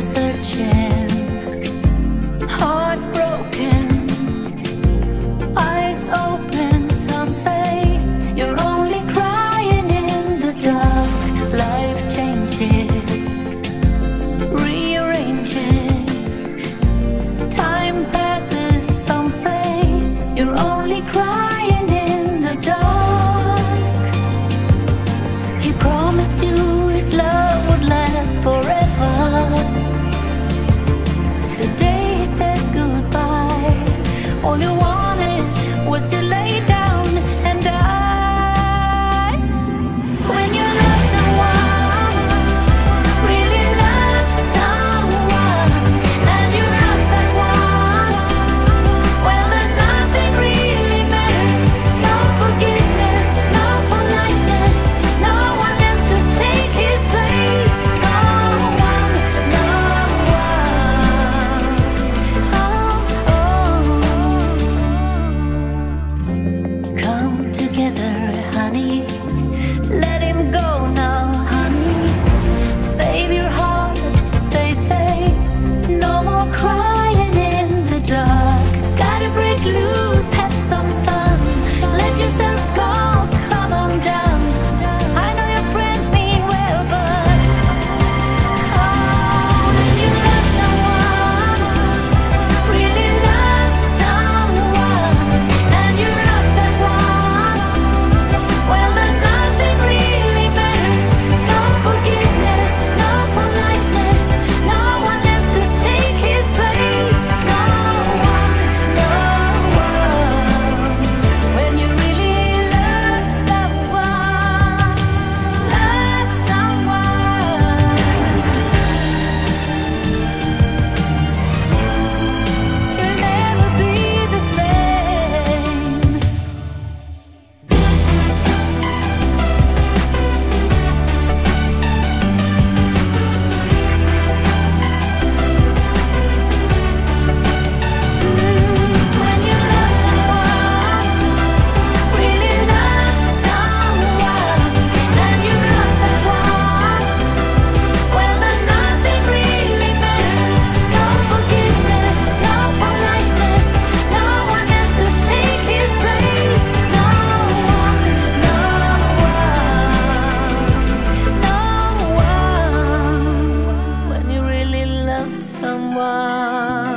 searching, heartbroken, eyes open. Some say you're only crying in the dark. Life changes, rearranges, time passes. Some say you're only crying in the dark. He promised you his love. honey. Let it someone.